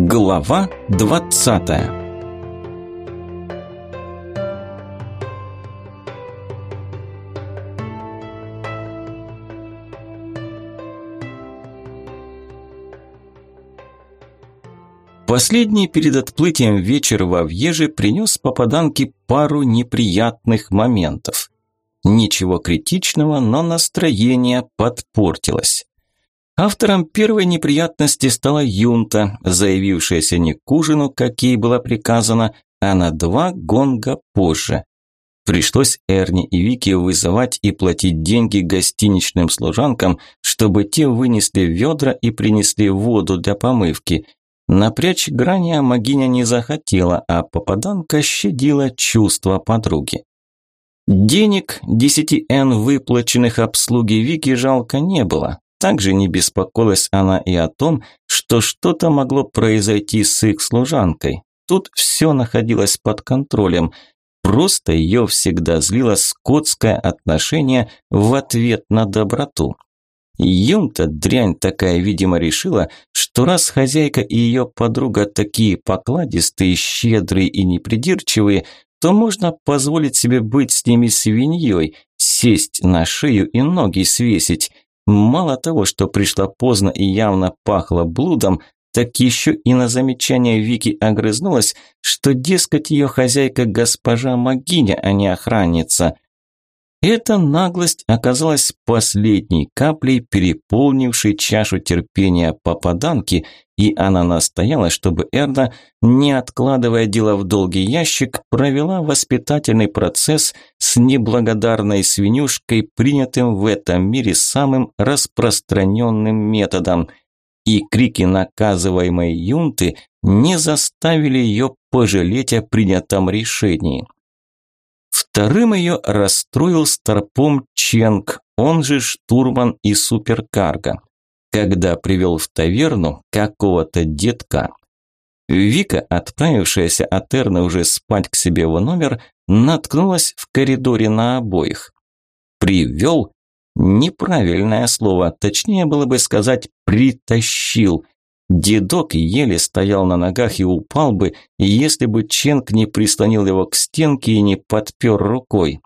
Глава двадцатая Последний перед отплытием вечер во Вьеже принес попаданке пару неприятных моментов. Ничего критичного, но настроение подпортилось. Автором первой неприятности стала юнта, заявившаяся не к ужину, как ей было приказано, а на два гонга позже. Пришлось Эрни и Вики вызывать и платить деньги гостиничным служанкам, чтобы те вынесли ведра и принесли воду для помывки. Напрячь грани Магиня не захотела, а попаданка щадила чувства подруги. Денег 10 Н выплаченных обслуги Вики жалко не было, также не беспокоилась она и о том, что что-то могло произойти с их служанкой. Тут все находилось под контролем. Просто ее всегда злило скотское отношение в ответ на доброту. Юм-то дрянь такая, видимо, решила, что раз хозяйка и ее подруга такие покладистые, щедрые и непридирчивые, то можно позволить себе быть с ними свиньей, сесть на шею и ноги свесить. Мало того, что пришла поздно и явно пахло блудом, так еще и на замечание Вики огрызнулась, что, дескать, ее хозяйка госпожа Магиня, а не охранница. Эта наглость оказалась последней каплей, переполнившей чашу терпения попаданки, и она настояла, чтобы Эрна, не откладывая дело в долгий ящик, провела воспитательный процесс с неблагодарной свинюшкой, принятым в этом мире самым распространенным методом. И крики наказываемой юнты не заставили ее пожалеть о принятом решении. Вторым ее расстроил старпом Ченг, он же штурман и суперкарго когда привел в таверну какого-то детка. Вика, отправившаяся от Эрны уже спать к себе в номер, наткнулась в коридоре на обоих. «Привел» – неправильное слово, точнее было бы сказать «притащил». Дедок еле стоял на ногах и упал бы, если бы Ченк не прислонил его к стенке и не подпер рукой.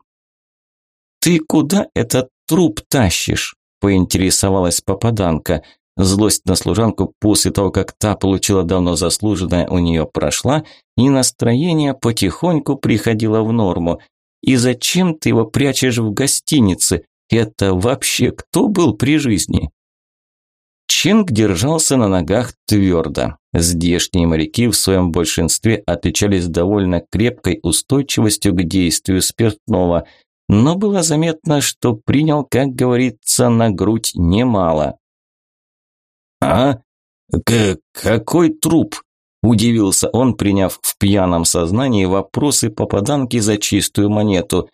«Ты куда этот труп тащишь?» поинтересовалась попаданка. Злость на служанку после того, как та получила давно заслуженное, у нее прошла, и настроение потихоньку приходило в норму. «И зачем ты его прячешь в гостинице? Это вообще кто был при жизни?» Ченг держался на ногах твердо. Здешние моряки в своем большинстве отличались довольно крепкой устойчивостью к действию спиртного – но было заметно, что принял, как говорится, на грудь немало. «А? К какой труп?» – удивился он, приняв в пьяном сознании вопросы попаданки за чистую монету.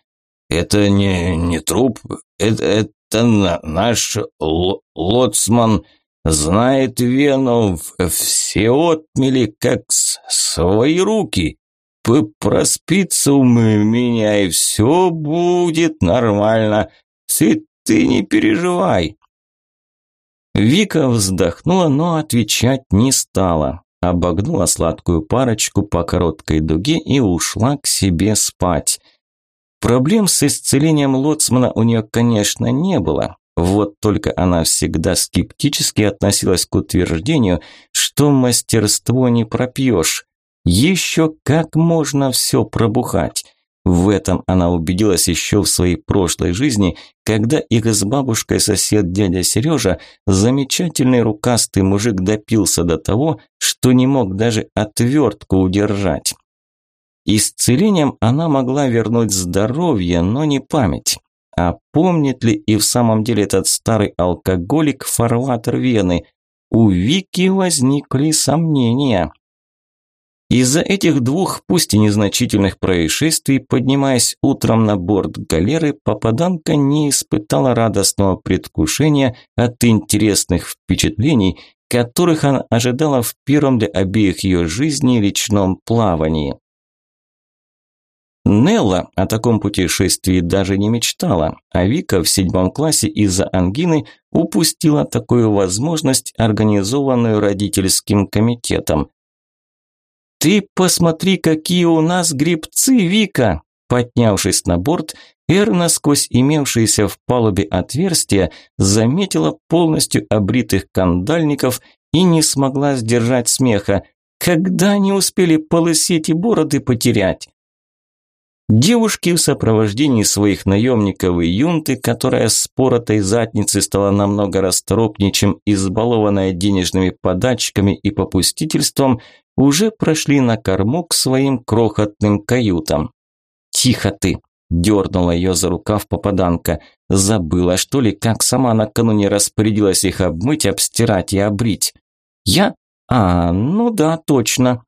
«Это не, не труп, это, это наш лоцман знает Вену, все отмели как свои руки» проспится у меня, и все будет нормально. Ты, ты не переживай. Вика вздохнула, но отвечать не стала. Обогнула сладкую парочку по короткой дуге и ушла к себе спать. Проблем с исцелением Лоцмана у нее, конечно, не было. Вот только она всегда скептически относилась к утверждению, что мастерство не пропьешь. Еще как можно все пробухать. В этом она убедилась еще в своей прошлой жизни, когда их с бабушкой сосед дядя Сережа, замечательный рукастый мужик, допился до того, что не мог даже отвертку удержать. Исцелением она могла вернуть здоровье, но не память. А помнит ли и в самом деле этот старый алкоголик фарватер Вены? У Вики возникли сомнения. Из-за этих двух, пусть и незначительных происшествий, поднимаясь утром на борт галеры, попаданка не испытала радостного предвкушения от интересных впечатлений, которых она ожидала в первом для обеих ее жизней речном плавании. Нелла о таком путешествии даже не мечтала, а Вика в седьмом классе из-за ангины упустила такую возможность, организованную родительским комитетом. «Ты посмотри, какие у нас грибцы, Вика!» Поднявшись на борт, Эрна сквозь имевшиеся в палубе отверстия заметила полностью обритых кандальников и не смогла сдержать смеха. Когда они успели полысеть и бороды потерять? Девушки в сопровождении своих наемников и юнты, которая с поротой задницей стала намного расторопнее, чем избалованная денежными подачками и попустительством, уже прошли на корму к своим крохотным каютам. «Тихо ты!» – дернула ее за рукав попаданка. «Забыла, что ли, как сама накануне распорядилась их обмыть, обстирать и обрить?» «Я? А, ну да, точно!»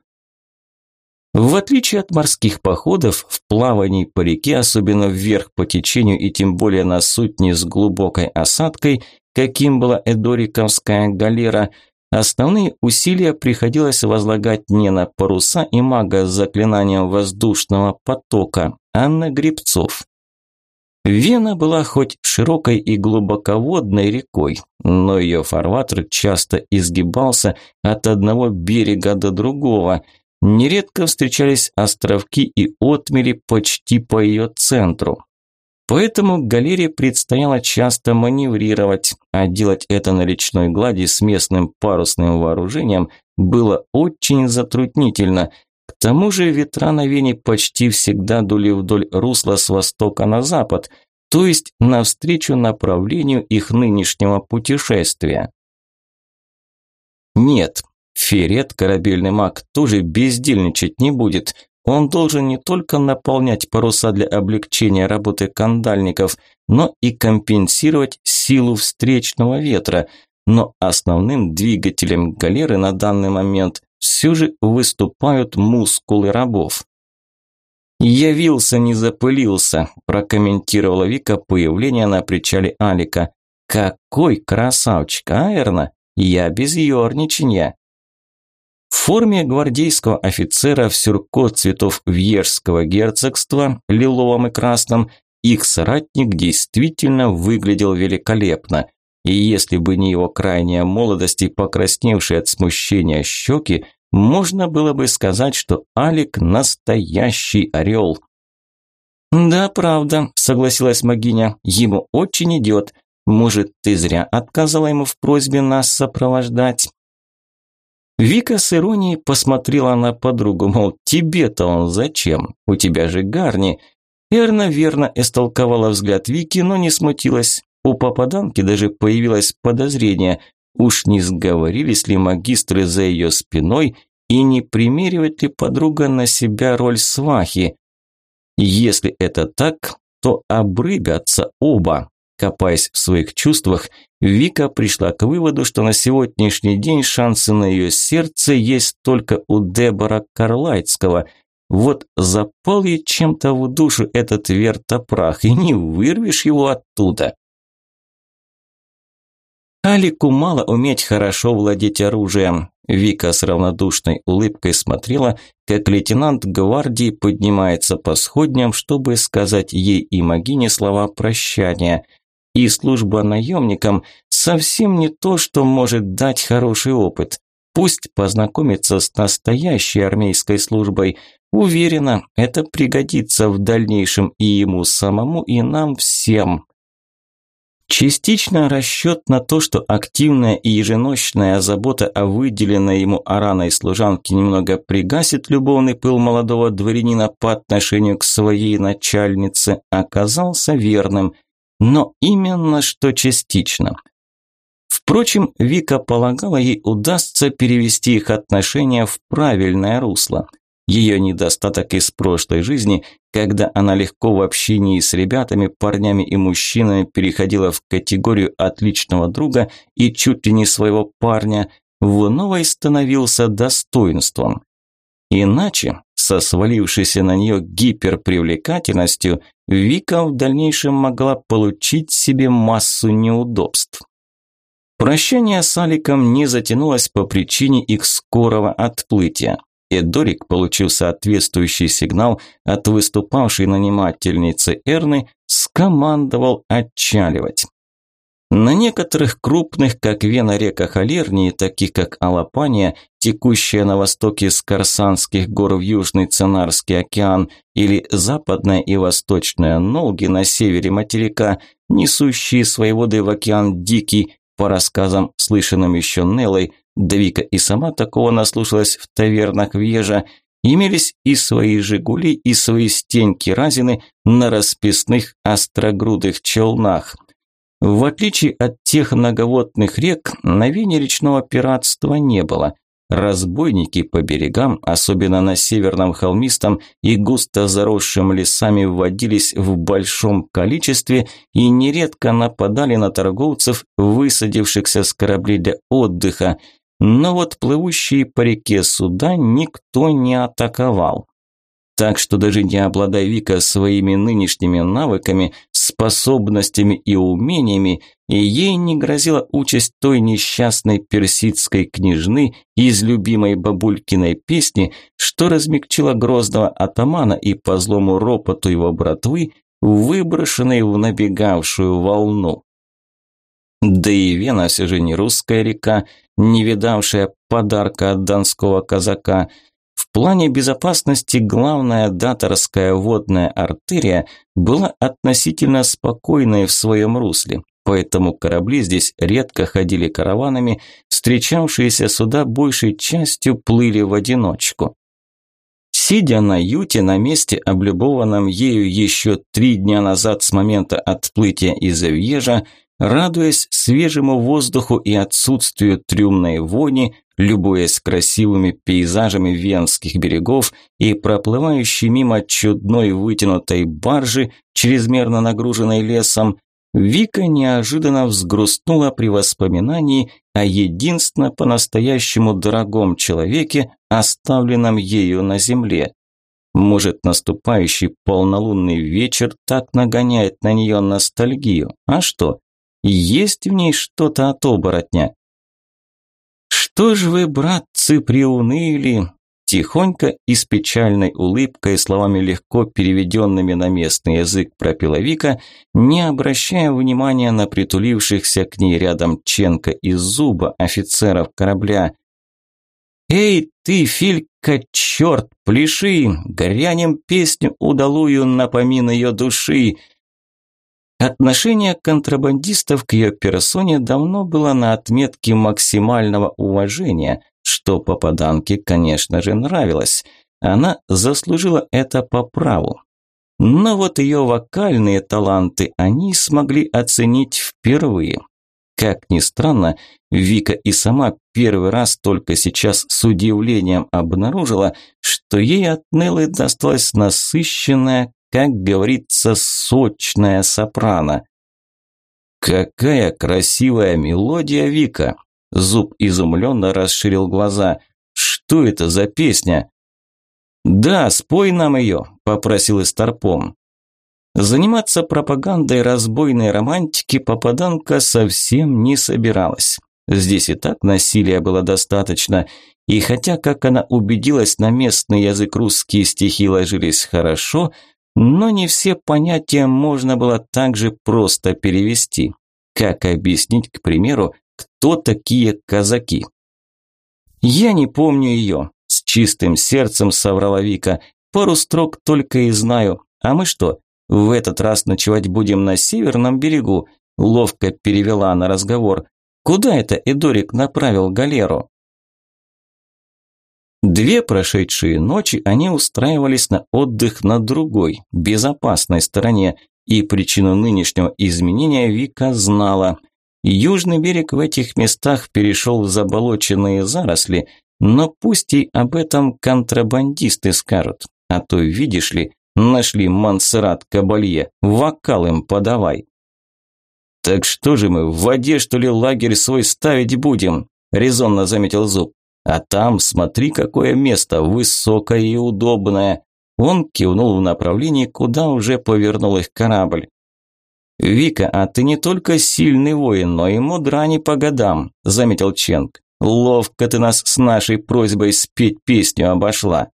В отличие от морских походов, в плавании по реке, особенно вверх по течению и тем более на сутни с глубокой осадкой, каким была Эдориковская галера, основные усилия приходилось возлагать не на паруса и мага с заклинанием воздушного потока, а на гребцов. Вена была хоть широкой и глубоководной рекой, но ее фарватер часто изгибался от одного берега до другого – Нередко встречались островки и отмели почти по ее центру. Поэтому галере предстояло часто маневрировать, а делать это на речной глади с местным парусным вооружением было очень затруднительно. К тому же ветра на Вене почти всегда дули вдоль русла с востока на запад, то есть навстречу направлению их нынешнего путешествия. Нет, Ферет, корабельный маг, тоже бездельничать не будет. Он должен не только наполнять паруса для облегчения работы кандальников, но и компенсировать силу встречного ветра. Но основным двигателем галеры на данный момент все же выступают мускулы рабов. «Явился, не запылился», – прокомментировала Вика появление на причале Алика. «Какой красавчик, а, Эрна? Я без ерничанья». В форме гвардейского офицера в сюрко цветов Вьежского герцогства, лиловом и красном, их соратник действительно выглядел великолепно. И если бы не его крайняя молодость и покрасневшие от смущения щеки, можно было бы сказать, что Алик настоящий орел. «Да, правда», – согласилась Магиня, – «ему очень идет. Может, ты зря отказала ему в просьбе нас сопровождать?» Вика с иронией посмотрела на подругу, мол, тебе-то он зачем? У тебя же гарни. Эрна верно истолковала взгляд Вики, но не смутилась. У попаданки даже появилось подозрение, уж не сговорились ли магистры за ее спиной и не примеривает ли подруга на себя роль свахи. Если это так, то обрыгаться оба. Копаясь в своих чувствах, Вика пришла к выводу, что на сегодняшний день шансы на ее сердце есть только у Дебора Карлайтского. Вот запал ей чем-то в душу этот вертопрах, и не вырвешь его оттуда. Алику мало уметь хорошо владеть оружием. Вика с равнодушной улыбкой смотрела, как лейтенант гвардии поднимается по сходням, чтобы сказать ей и Магине слова прощания – и служба наемникам совсем не то, что может дать хороший опыт. Пусть познакомится с настоящей армейской службой. Уверена, это пригодится в дальнейшем и ему самому, и нам всем. Частично расчет на то, что активная и еженочная забота о выделенной ему араной служанке немного пригасит любовный пыл молодого дворянина по отношению к своей начальнице, оказался верным – но именно что частично. Впрочем, Вика полагала, ей удастся перевести их отношения в правильное русло. Ее недостаток из прошлой жизни, когда она легко в общении с ребятами, парнями и мужчинами переходила в категорию отличного друга и чуть ли не своего парня, в новой становился достоинством. Иначе со свалившейся на нее гиперпривлекательностью, Вика в дальнейшем могла получить себе массу неудобств. Прощание с Аликом не затянулось по причине их скорого отплытия. Эдорик, получив соответствующий сигнал от выступавшей нанимательницы Эрны, скомандовал отчаливать. На некоторых крупных, как Вена река Халернии, таких как Алапания, текущая на востоке с Корсанских гор в Южный Ценарский океан, или западная и восточная Нолги на севере материка, несущие свои воды в океан Дикий, по рассказам, слышанным еще Неллой, Давика и сама такого наслушалась в тавернах Вьежа, имелись и свои «Жигули», и свои стеньки-разины на расписных острогрудых челнах – в отличие от тех многоводных рек, на Вене речного пиратства не было. Разбойники по берегам, особенно на северном холмистом и густо заросшим лесами, вводились в большом количестве и нередко нападали на торговцев, высадившихся с кораблей для отдыха. Но вот плывущие по реке суда никто не атаковал. Так что даже не обладая Вика своими нынешними навыками, способностями и умениями, ей не грозила участь той несчастной персидской княжны из любимой бабулькиной песни, что размягчила грозного атамана и по злому ропоту его братвы, выброшенной в набегавшую волну. Да и Вена все же не русская река, не видавшая подарка от донского казака – в плане безопасности главная даторская водная артерия была относительно спокойной в своем русле, поэтому корабли здесь редко ходили караванами, встречавшиеся суда большей частью плыли в одиночку. Сидя на юте на месте, облюбованном ею еще три дня назад с момента отплытия из Авьежа, радуясь свежему воздуху и отсутствию трюмной вони, любуясь красивыми пейзажами венских берегов и проплывающей мимо чудной вытянутой баржи, чрезмерно нагруженной лесом, Вика неожиданно взгрустнула при воспоминании о единственно по-настоящему дорогом человеке, оставленном ею на земле. Может, наступающий полнолунный вечер так нагоняет на нее ностальгию. А что? Есть в ней что-то от оборотня. «Что ж вы, братцы, приуныли?» Тихонько и с печальной улыбкой, словами легко переведенными на местный язык пропела Вика, не обращая внимания на притулившихся к ней рядом Ченка и Зуба офицеров корабля. «Эй, ты, Филька, черт, пляши, грянем песню удалую на помин ее души!» Отношение контрабандистов к ее персоне давно было на отметке максимального уважения, что попаданке, конечно же, нравилось. Она заслужила это по праву. Но вот ее вокальные таланты они смогли оценить впервые. Как ни странно, Вика и сама первый раз только сейчас с удивлением обнаружила, что ей от Неллы досталась насыщенная, как говорится, сочная сопрано. «Какая красивая мелодия, Вика!» Зуб изумленно расширил глаза. «Что это за песня?» «Да, спой нам ее», – попросил Истарпом. Заниматься пропагандой разбойной романтики попаданка совсем не собиралась. Здесь и так насилия было достаточно, и хотя, как она убедилась, на местный язык русские стихи ложились хорошо – но не все понятия можно было так же просто перевести. Как объяснить, к примеру, кто такие казаки? «Я не помню ее», – с чистым сердцем соврала Вика. «Пару строк только и знаю. А мы что, в этот раз ночевать будем на северном берегу?» Ловко перевела на разговор. «Куда это Эдорик направил галеру?» Две прошедшие ночи они устраивались на отдых на другой, безопасной стороне, и причину нынешнего изменения Вика знала. Южный берег в этих местах перешел в заболоченные заросли, но пусть и об этом контрабандисты скажут. А то, видишь ли, нашли Мансерат Кабалье, вокал им подавай. «Так что же мы, в воде, что ли, лагерь свой ставить будем?» – резонно заметил Зуб. А там, смотри, какое место, высокое и удобное. Он кивнул в направлении, куда уже повернул их корабль. «Вика, а ты не только сильный воин, но и мудра не по годам», – заметил Ченг. «Ловко ты нас с нашей просьбой спеть песню обошла».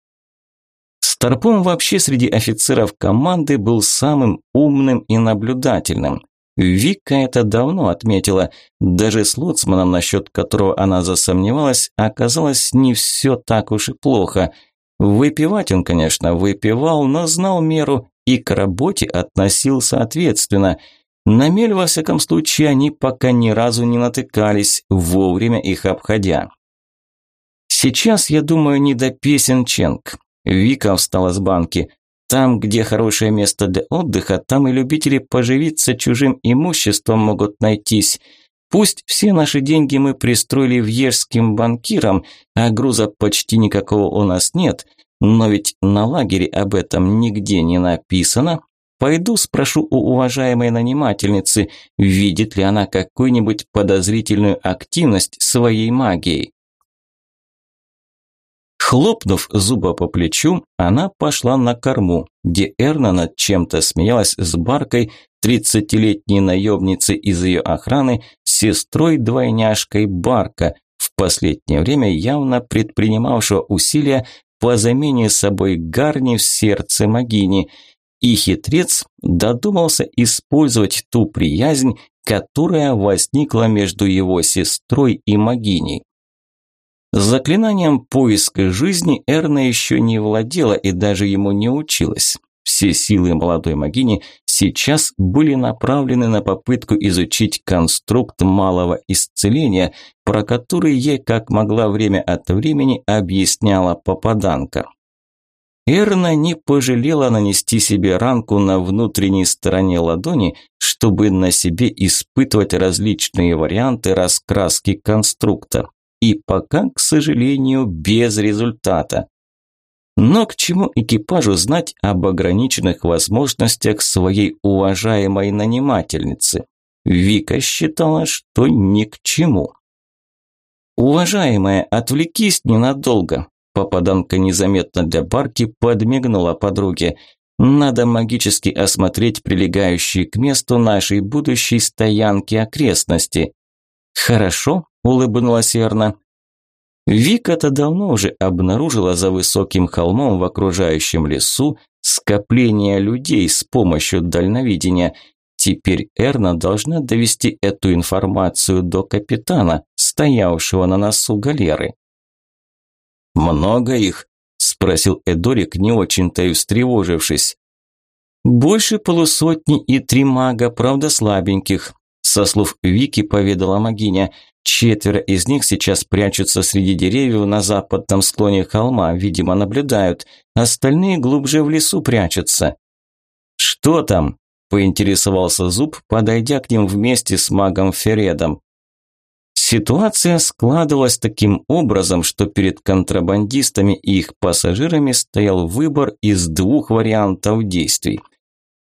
Старпом вообще среди офицеров команды был самым умным и наблюдательным. Вика это давно отметила. Даже с лоцманом, насчет которого она засомневалась, оказалось не все так уж и плохо. Выпивать он, конечно, выпивал, но знал меру и к работе относился ответственно. На мель, во всяком случае, они пока ни разу не натыкались, вовремя их обходя. Сейчас, я думаю, не до песен Ченг. Вика встала с банки. Там, где хорошее место для отдыха, там и любители поживиться чужим имуществом могут найтись. Пусть все наши деньги мы пристроили вьежским банкирам, а груза почти никакого у нас нет, но ведь на лагере об этом нигде не написано. Пойду спрошу у уважаемой нанимательницы, видит ли она какую-нибудь подозрительную активность своей магией. Хлопнув зуба по плечу, она пошла на корму, где Эрна над чем-то смеялась с Баркой, тридцатилетней наемницей из ее охраны, сестрой-двойняшкой Барка, в последнее время явно предпринимавшего усилия по замене собой гарни в сердце Магини. И хитрец додумался использовать ту приязнь, которая возникла между его сестрой и Магиней. Заклинанием поиска жизни Эрна еще не владела и даже ему не училась. Все силы молодой магини сейчас были направлены на попытку изучить конструкт малого исцеления, про который ей как могла время от времени объясняла попаданка. Эрна не пожалела нанести себе ранку на внутренней стороне ладони, чтобы на себе испытывать различные варианты раскраски конструкта и пока, к сожалению, без результата. Но к чему экипажу знать об ограниченных возможностях своей уважаемой нанимательницы? Вика считала, что ни к чему. «Уважаемая, отвлекись ненадолго», – попаданка незаметно для Барки подмигнула подруге. «Надо магически осмотреть прилегающие к месту нашей будущей стоянки окрестности». «Хорошо», улыбнулась Эрна. Вика-то давно уже обнаружила за высоким холмом в окружающем лесу скопление людей с помощью дальновидения. Теперь Эрна должна довести эту информацию до капитана, стоявшего на носу галеры. «Много их?» – спросил Эдорик, не очень-то и встревожившись. «Больше полусотни и три мага, правда слабеньких», – со слов Вики поведала Магиня. Четверо из них сейчас прячутся среди деревьев на западном склоне холма, видимо, наблюдают. Остальные глубже в лесу прячутся. «Что там?» – поинтересовался Зуб, подойдя к ним вместе с магом Фередом. Ситуация складывалась таким образом, что перед контрабандистами и их пассажирами стоял выбор из двух вариантов действий.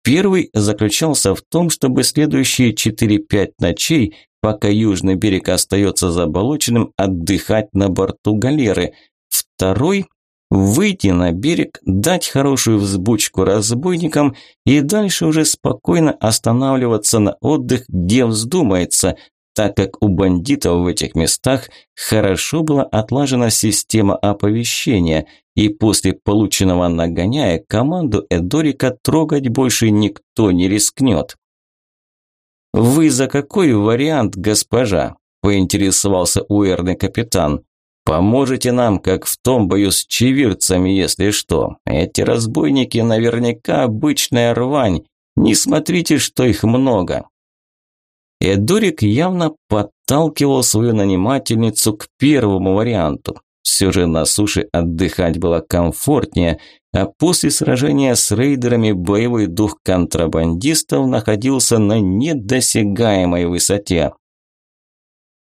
Первый заключался в том, чтобы следующие 4-5 ночей пока южный берег остается заболоченным, отдыхать на борту галеры. Второй – выйти на берег, дать хорошую взбучку разбойникам и дальше уже спокойно останавливаться на отдых, где вздумается, так как у бандитов в этих местах хорошо была отлажена система оповещения, и после полученного нагоняя команду Эдорика трогать больше никто не рискнет. «Вы за какой вариант, госпожа?» – поинтересовался уэрный капитан. «Поможете нам, как в том бою с чевирцами, если что. Эти разбойники наверняка обычная рвань. Не смотрите, что их много». Эдурик явно подталкивал свою нанимательницу к первому варианту. Все же на суше отдыхать было комфортнее, а после сражения с рейдерами боевой дух контрабандистов находился на недосягаемой высоте.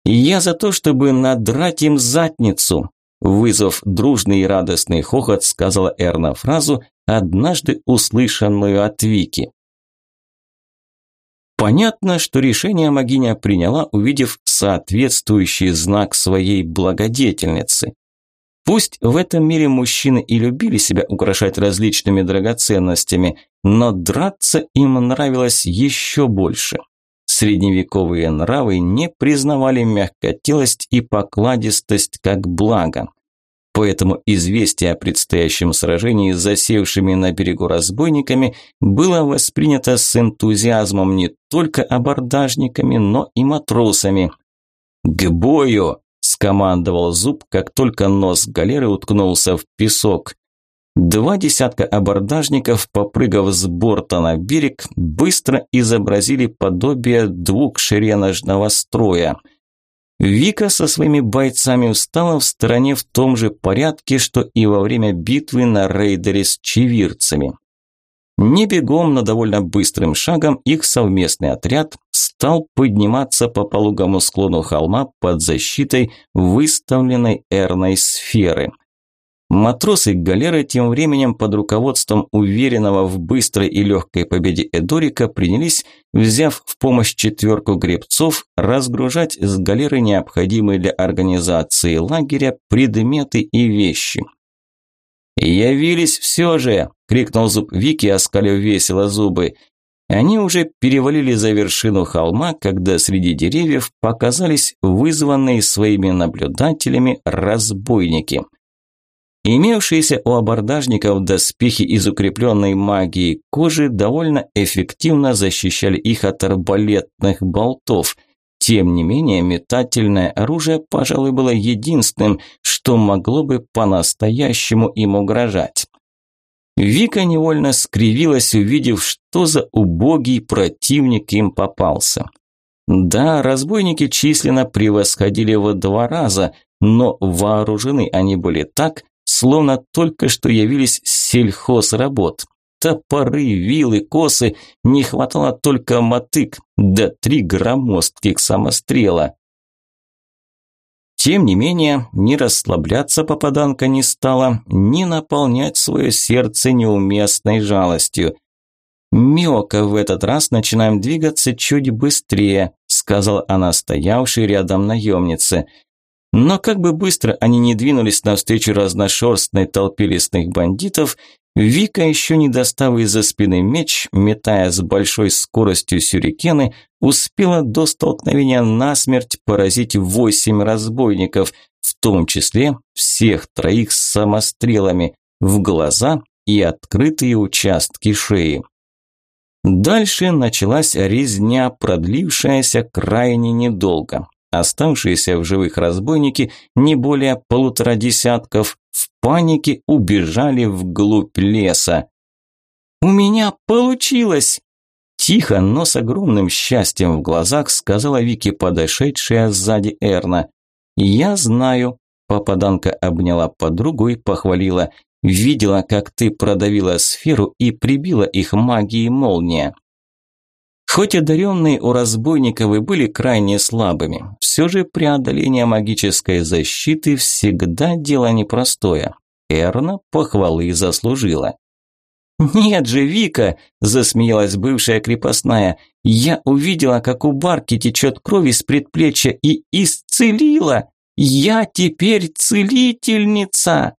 «Я за то, чтобы надрать им задницу», вызвав дружный и радостный хохот, сказала Эрна фразу, однажды услышанную от Вики. Понятно, что решение Магиня приняла, увидев соответствующий знак своей благодетельницы. Пусть в этом мире мужчины и любили себя украшать различными драгоценностями, но драться им нравилось еще больше. Средневековые нравы не признавали мягкотелость и покладистость как благо. Поэтому известие о предстоящем сражении с засевшими на берегу разбойниками было воспринято с энтузиазмом не только абордажниками, но и матросами. «К бою!» – скомандовал Зуб, как только нос галеры уткнулся в песок. Два десятка абордажников, попрыгав с борта на берег, быстро изобразили подобие двухшереножного строя – Вика со своими бойцами встала в стороне в том же порядке, что и во время битвы на рейдере с чевирцами. Не бегом, но довольно быстрым шагом их совместный отряд стал подниматься по пологому склону холма под защитой выставленной эрной сферы – Матросы галеры тем временем под руководством уверенного в быстрой и легкой победе Эдорика принялись, взяв в помощь четверку гребцов, разгружать с галеры необходимые для организации лагеря предметы и вещи. «Явились все же!» – крикнул зуб Вики, оскалив весело зубы. Они уже перевалили за вершину холма, когда среди деревьев показались вызванные своими наблюдателями разбойники – Имевшиеся у абордажников доспехи из укрепленной магией кожи довольно эффективно защищали их от арбалетных болтов. Тем не менее, метательное оружие, пожалуй, было единственным, что могло бы по-настоящему им угрожать. Вика невольно скривилась, увидев, что за убогий противник им попался. Да, разбойники численно превосходили в два раза, но вооружены они были так, словно только что явились с сельхозработ. Топоры, вилы, косы, не хватало только мотык, да три громоздких самострела. Тем не менее, не расслабляться попаданка не стала, не наполнять свое сердце неуместной жалостью. «Мёка, в этот раз начинаем двигаться чуть быстрее», сказала она стоявшей рядом наемнице. Но как бы быстро они не двинулись навстречу разношерстной толпе лесных бандитов, Вика, еще не достав из-за спины меч, метая с большой скоростью сюрикены, успела до столкновения насмерть поразить восемь разбойников, в том числе всех троих с самострелами, в глаза и открытые участки шеи. Дальше началась резня, продлившаяся крайне недолго. Оставшиеся в живых разбойники, не более полутора десятков, в панике убежали вглубь леса. «У меня получилось!» Тихо, но с огромным счастьем в глазах сказала Вики, подошедшая сзади Эрна. «Я знаю», – попаданка обняла подругу и похвалила. «Видела, как ты продавила сферу и прибила их магией молния». Хоть одаренные у разбойников и были крайне слабыми, все же преодоление магической защиты всегда дело непростое. Эрна похвалы заслужила. «Нет же, Вика!» – засмеялась бывшая крепостная. «Я увидела, как у Барки течет кровь из предплечья и исцелила! Я теперь целительница!»